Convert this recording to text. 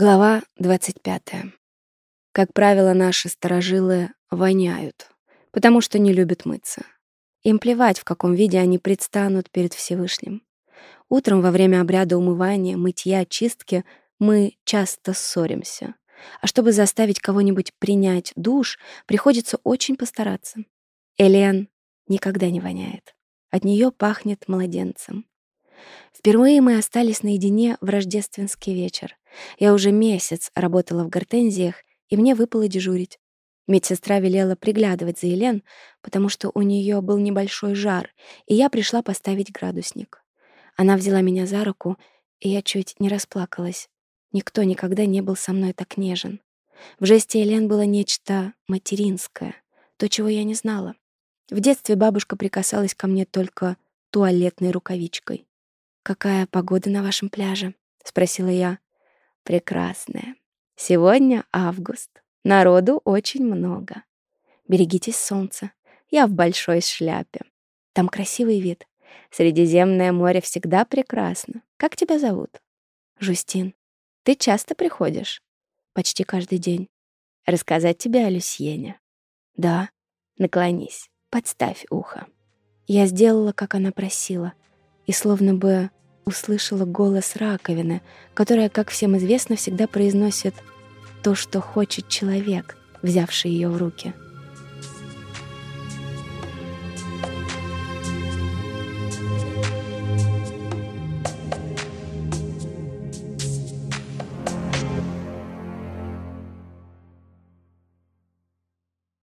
Глава 25. Как правило, наши старожилы воняют, потому что не любят мыться. Им плевать, в каком виде они предстанут перед Всевышним. Утром во время обряда умывания, мытья, чистки мы часто ссоримся. А чтобы заставить кого-нибудь принять душ, приходится очень постараться. Элен никогда не воняет. От нее пахнет младенцем. Впервые мы остались наедине в рождественский вечер. Я уже месяц работала в гортензиях, и мне выпало дежурить. Медсестра велела приглядывать за Елен, потому что у нее был небольшой жар, и я пришла поставить градусник. Она взяла меня за руку, и я чуть не расплакалась. Никто никогда не был со мной так нежен. В жесте Елен было нечто материнское, то, чего я не знала. В детстве бабушка прикасалась ко мне только туалетной рукавичкой. «Какая погода на вашем пляже?» — спросила я прекрасная. Сегодня август. Народу очень много. Берегитесь солнца. Я в большой шляпе. Там красивый вид. Средиземное море всегда прекрасно. Как тебя зовут? Жустин. Ты часто приходишь? Почти каждый день. Рассказать тебе о Люсьене? Да. Наклонись. Подставь ухо. Я сделала, как она просила. И словно бы услышала голос раковины, которая, как всем известно, всегда произносит то, что хочет человек, взявший ее в руки —